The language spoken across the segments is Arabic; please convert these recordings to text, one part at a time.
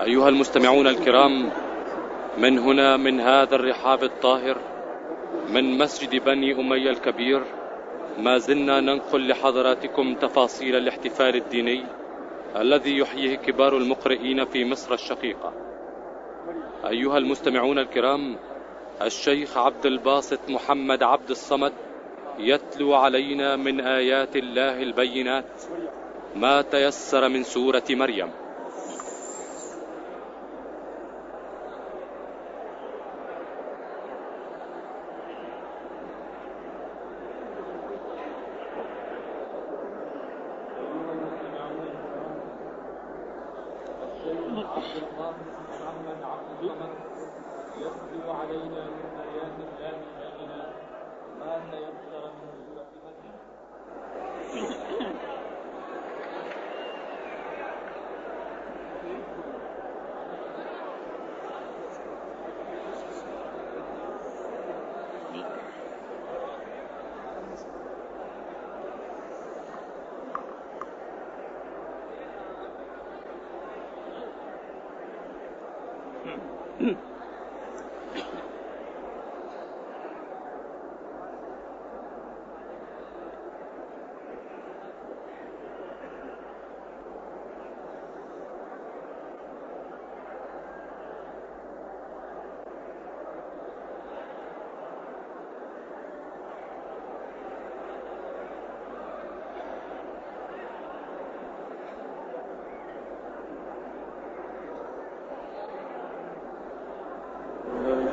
أيها المستمعون الكرام من هنا من هذا الرحاب الطاهر من مسجد بني أمية الكبير ما زلنا ننقل لحضراتكم تفاصيل الاحتفال الديني الذي يحييه كبار المقرئين في مصر الشقيقة. أيها المستمعون الكرام الشيخ عبد الباسط محمد عبد الصمد يتلو علينا من آيات الله البينات ما تيسر من سورة مريم.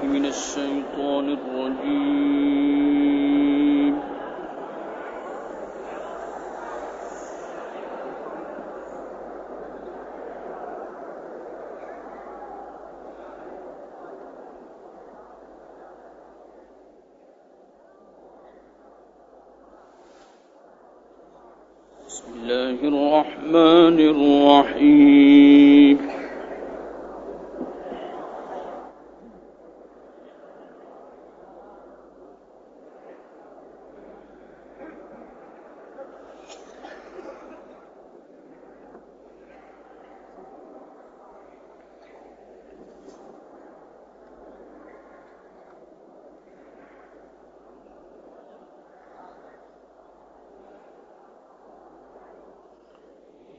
من الشيطان الرجيم بسم الله الرحمن الرحيم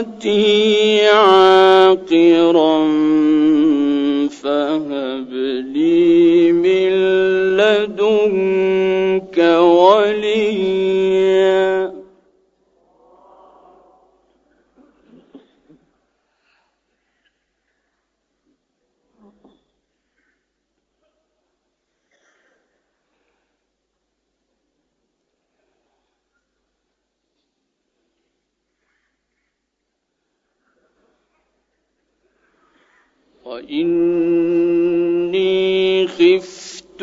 مُحَمَّدٍ وإني خفت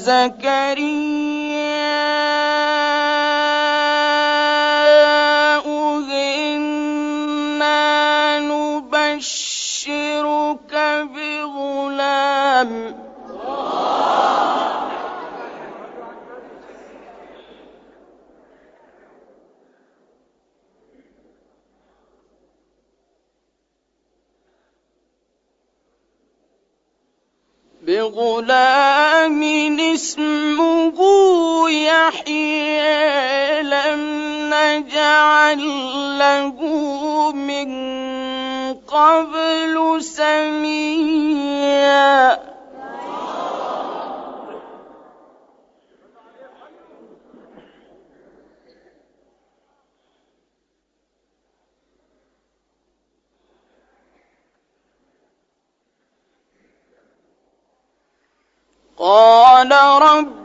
يا زكريا إنا نبشرك بغلام بغلام اسمه يحيى لم نجعل له من قبل سميا. قال رب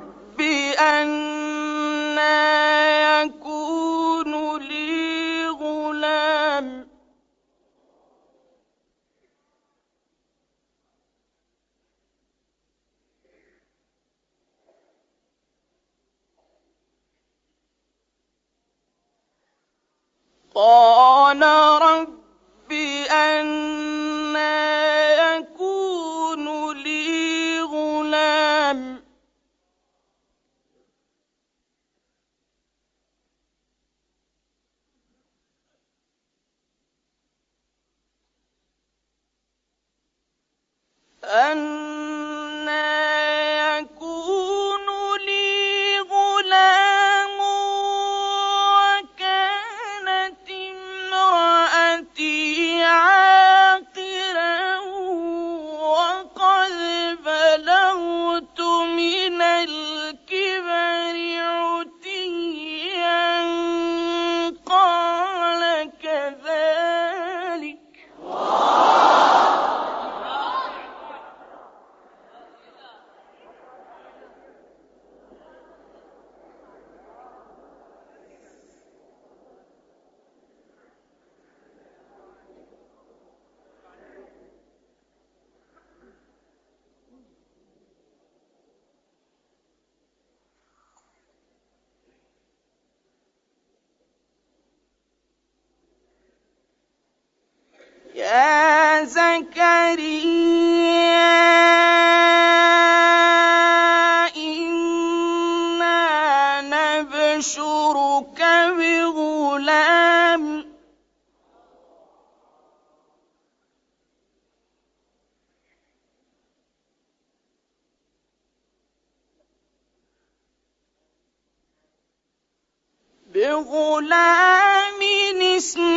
أنا بغلام اسمه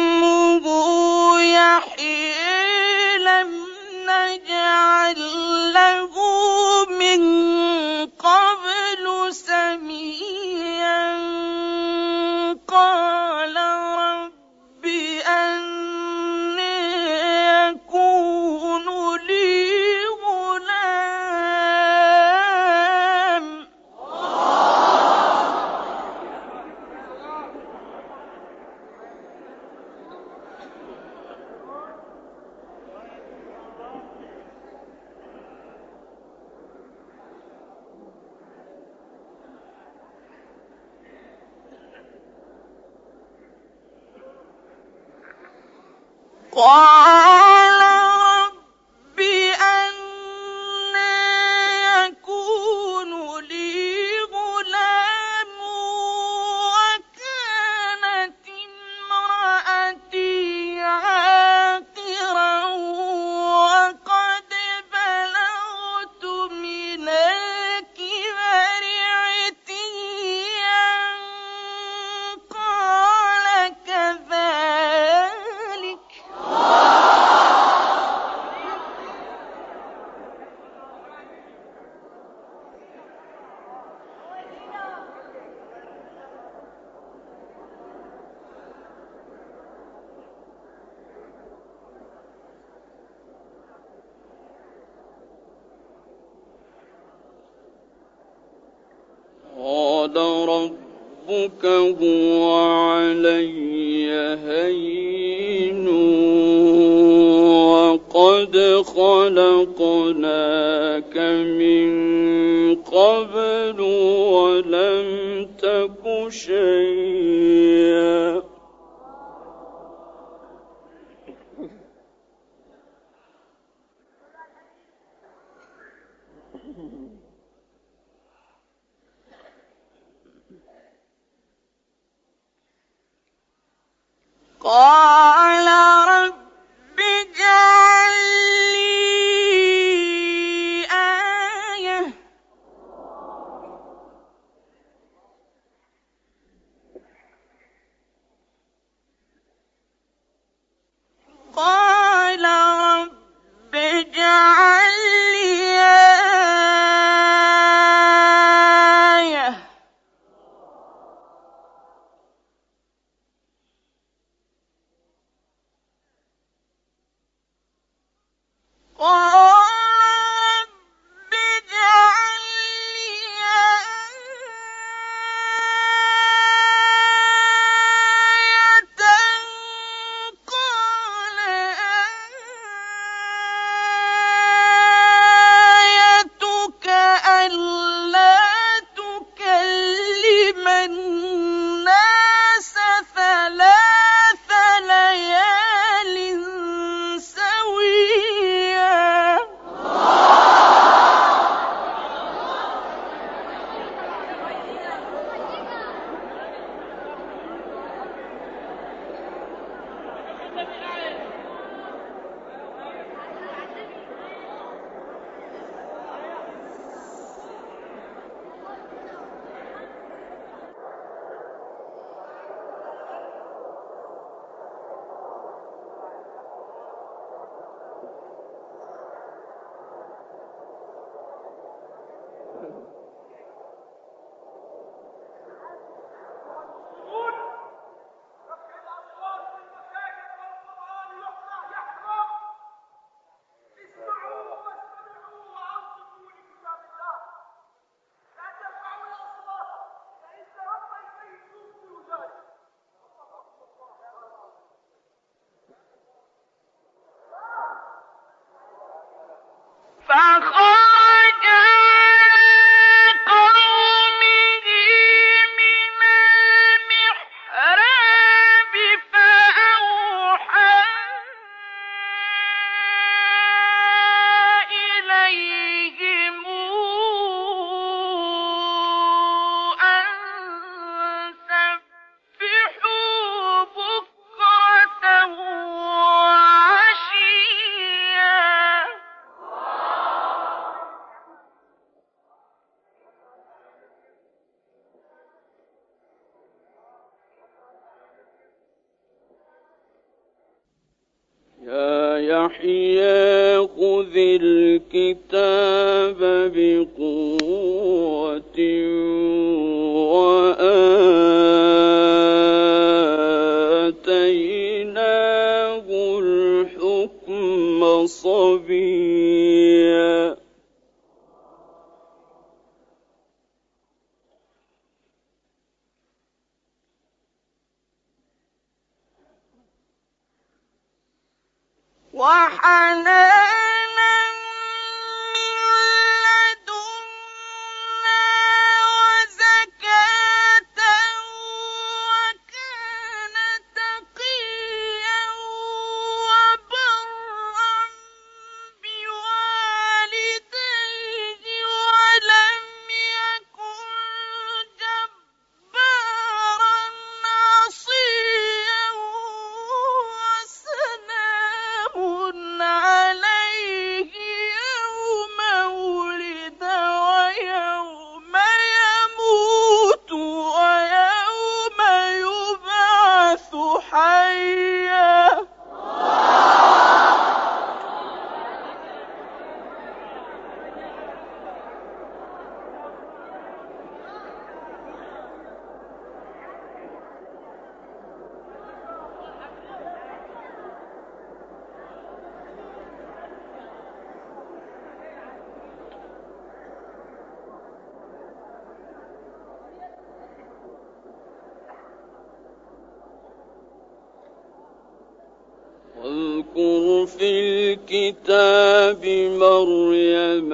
في الكتاب مريم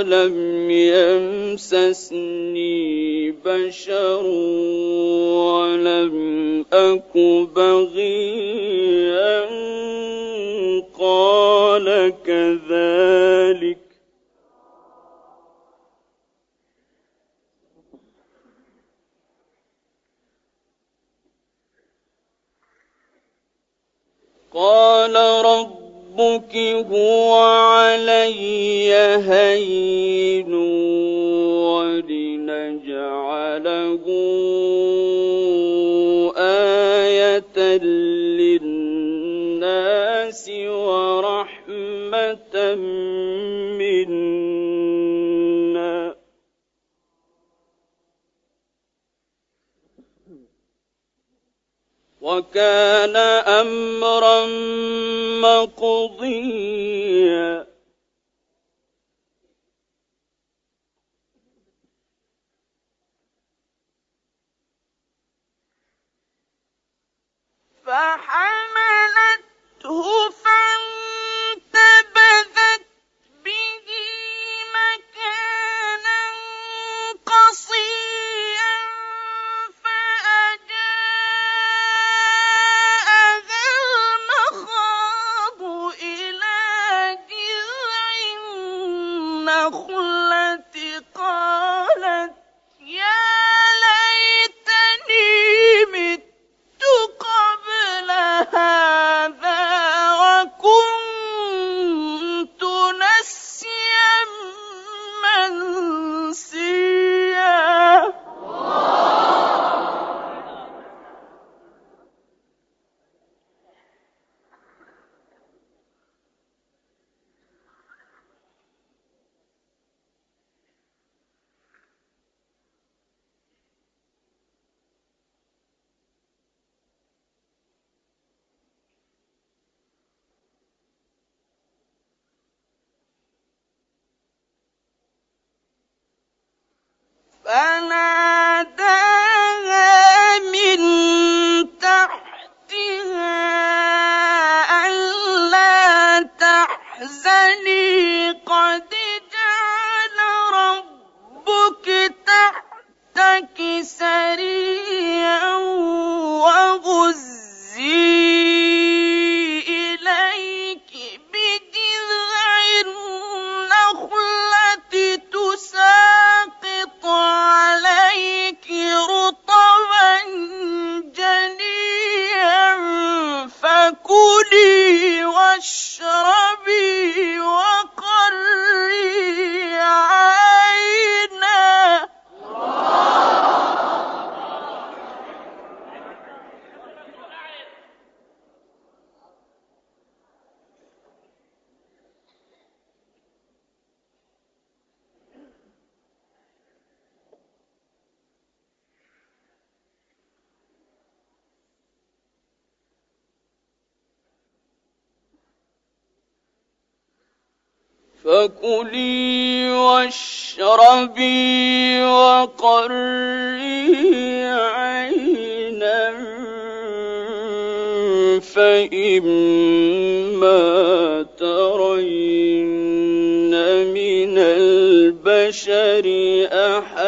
ولم يمسسني بشر ولم أك بغيا قال كذلك قال رب ربك هو علي هين ولنجعله آية للناس ورحمة منا وكان أمرا مقضيا. فحملته فكلي واشربي وقري عينا فإما ترين من البشر أحدا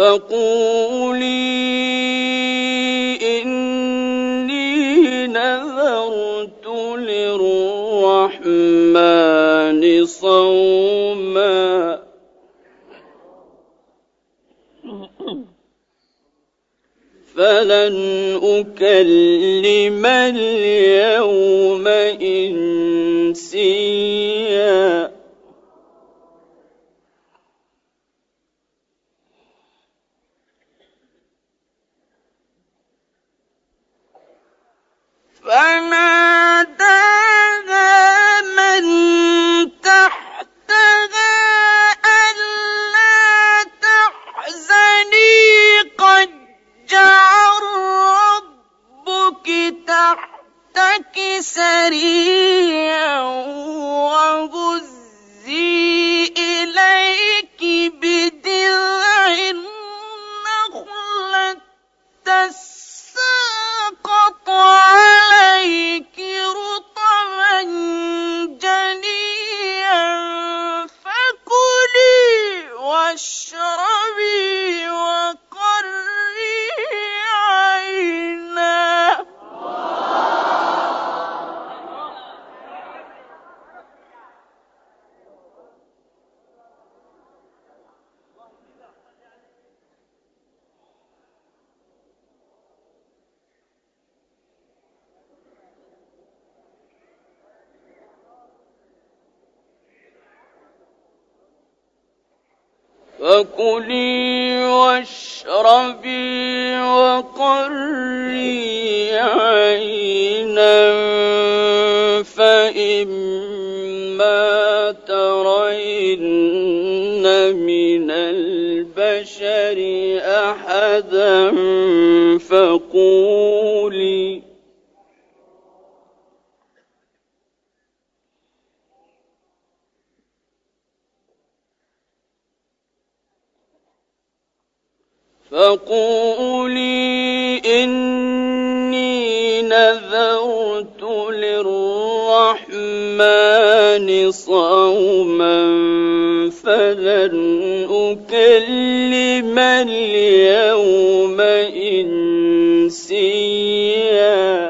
فقولي إني نذرت للرحمن صوما. فلن أكلم اليوم إنسيا. فناداها من تحتها ألا تحزني. قد ربك تحتك سريعا فكلي واشربي وقري عينا فإما ترين من البشر أحدا فقولي فقولي إني نذرت للرحمن صوما فلن أكلم اليوم إنسيا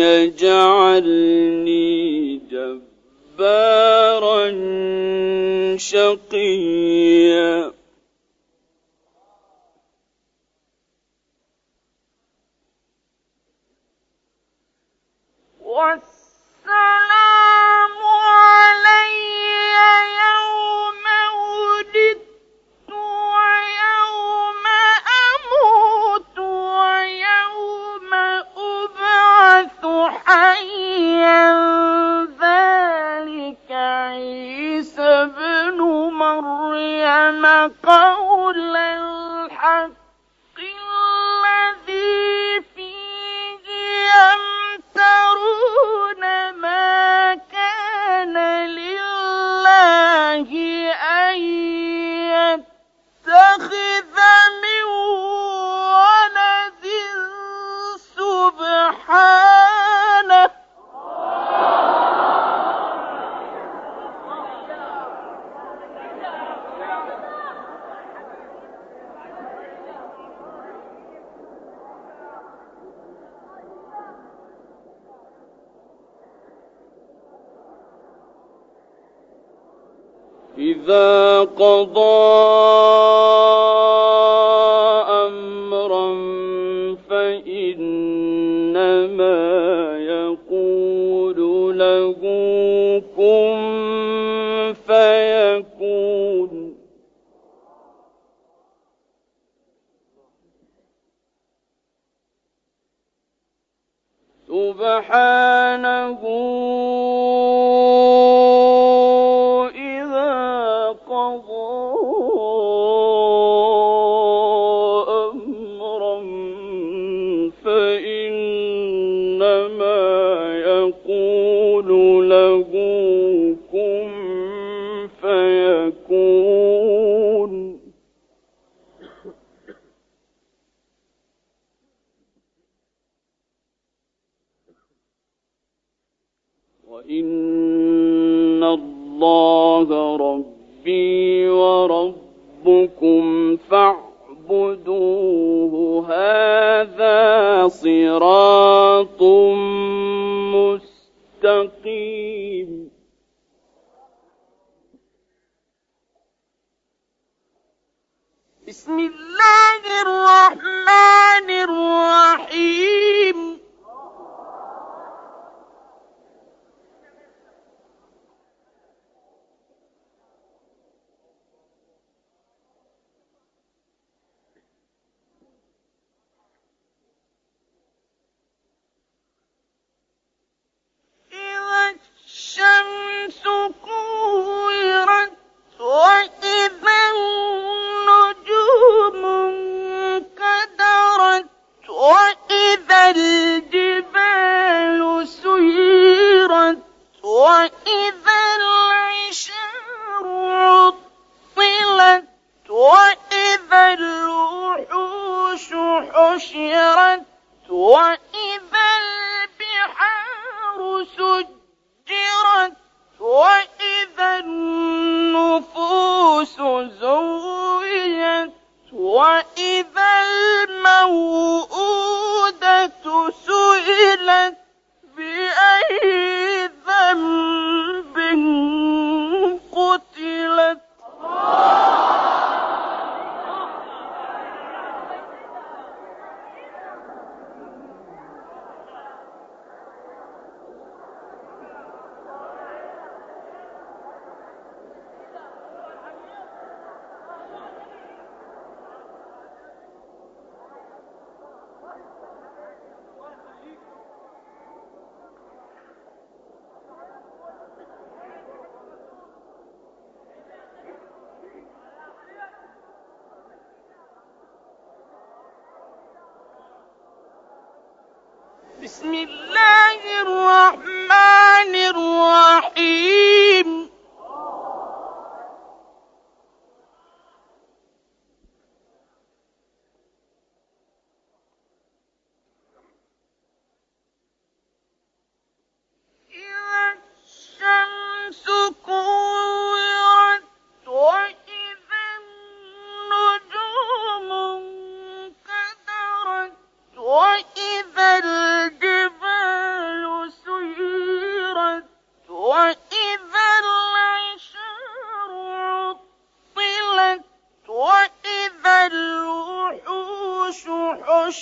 يجعلني جبارا شقيا. إذا قضى مستقيم بسم الله الرحمن الرحيم.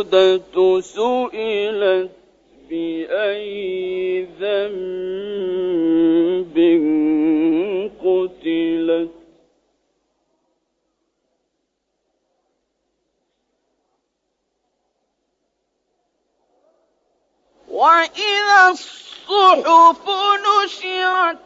الموءودة سئلت بأي ذنب قتلت. وإذا الصحف نشرت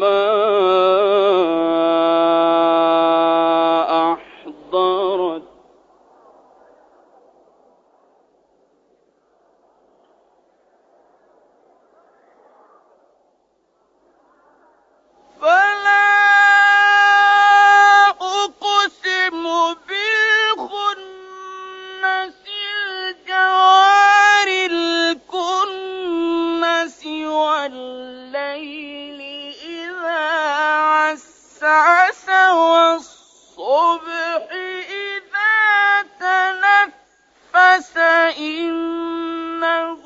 ما فلا أقسم بالخنس الجوار الكنس إنه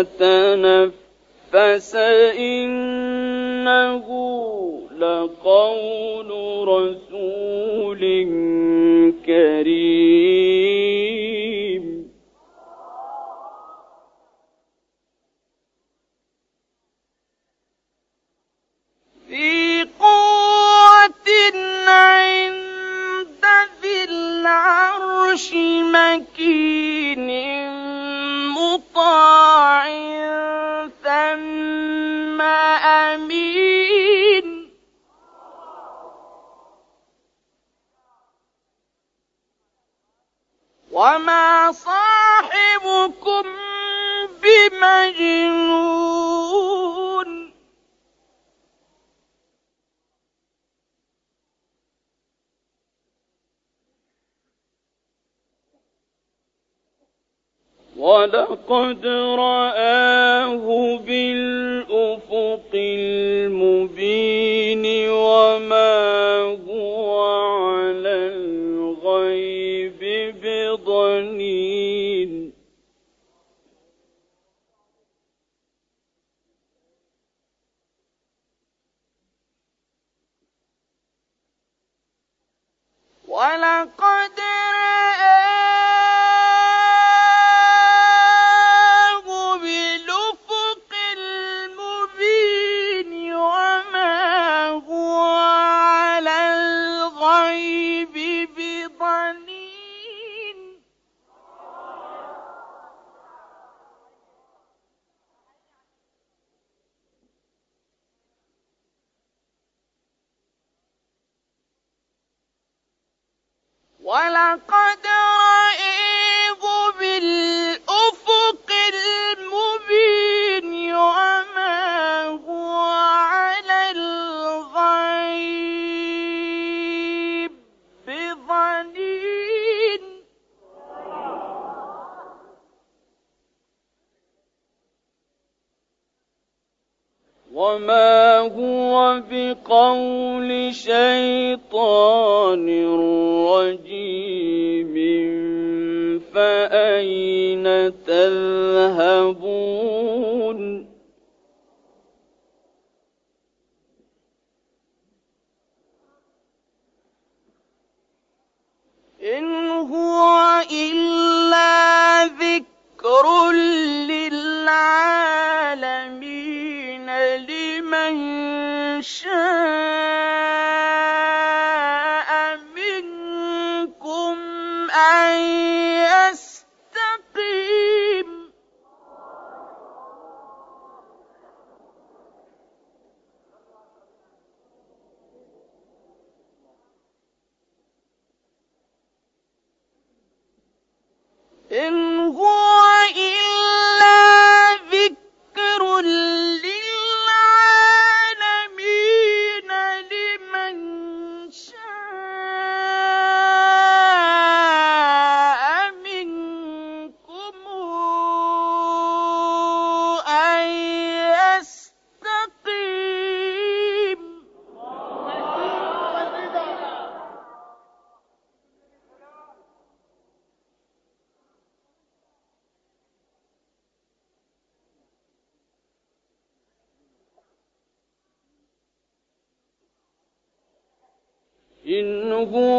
إذا تنفس إنه لقول رسول كريم. ولقد رآه بالأفق المبين وما هو على الغيب بضنين. ولقد بضنين قلوبهم